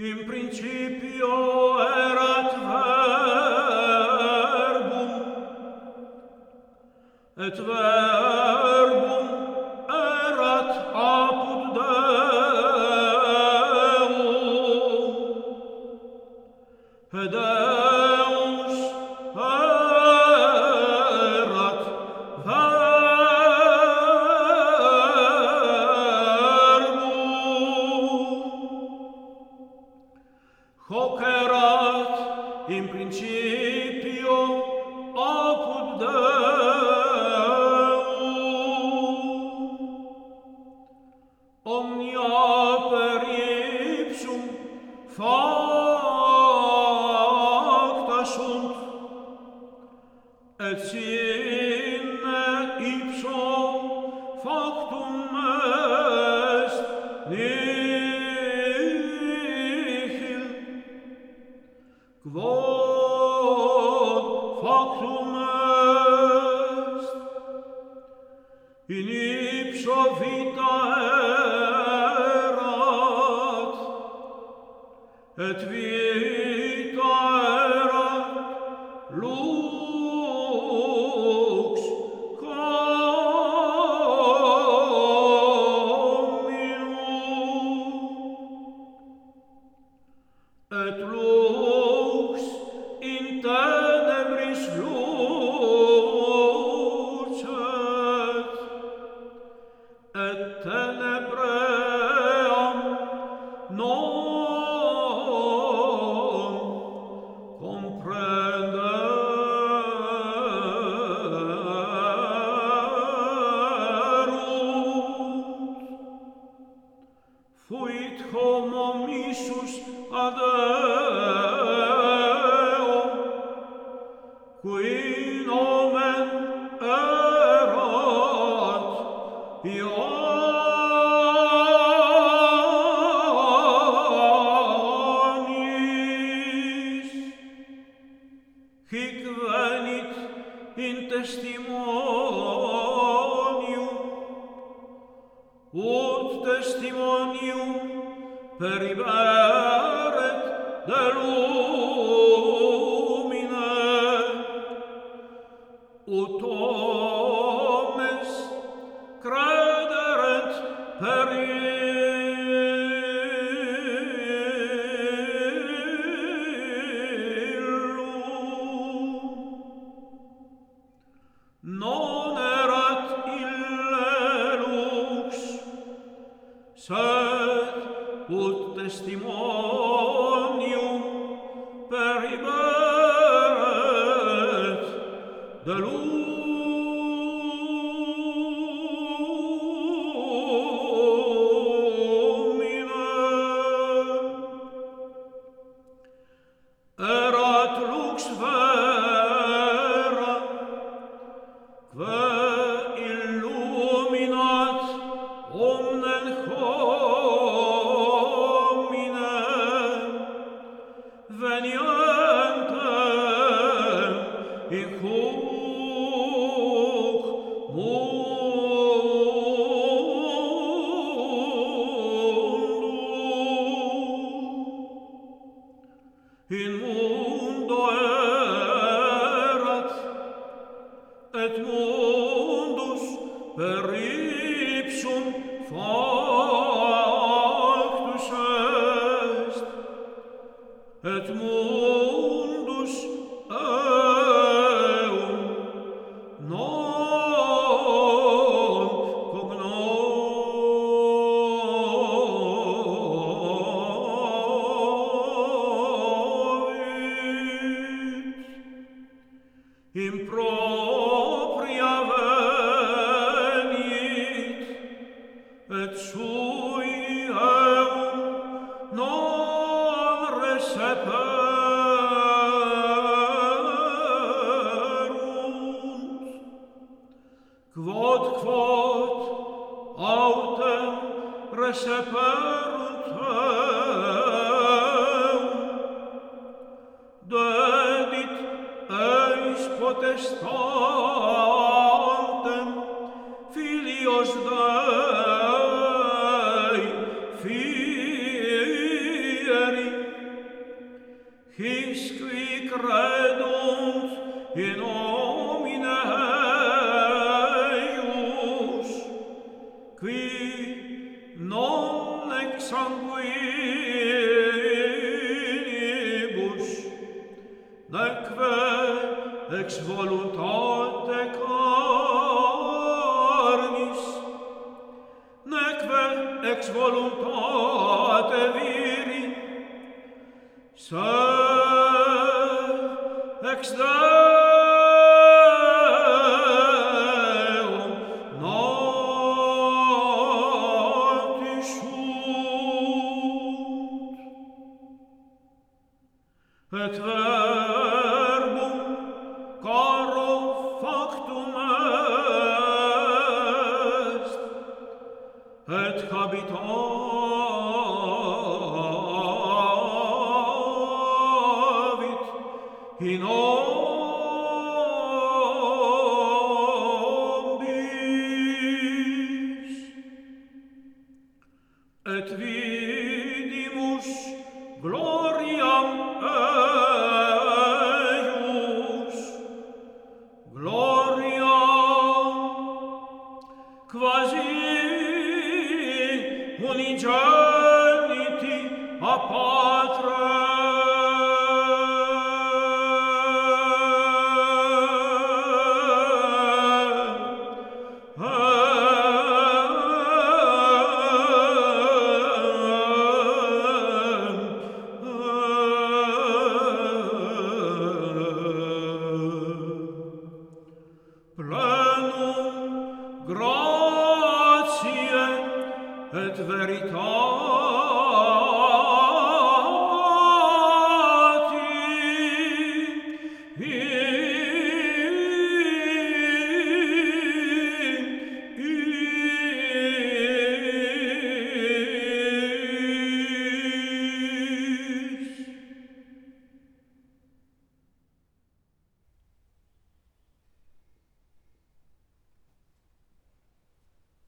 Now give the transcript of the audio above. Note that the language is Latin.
In principio erat verbum, et verbum, Om in ipsa vita erat, et vi qui nomen erat Ioannis hic venit in testimonium ut testimonium periberet de volk du schöst, et mut quod quod autem receperunt eum, dedit eis potestas, ex voluntate carnis, neque ex voluntate viri, se ex Deum et in ombis et vidimus gloriam eius. Gloriam quasi unigeniti apar Oh.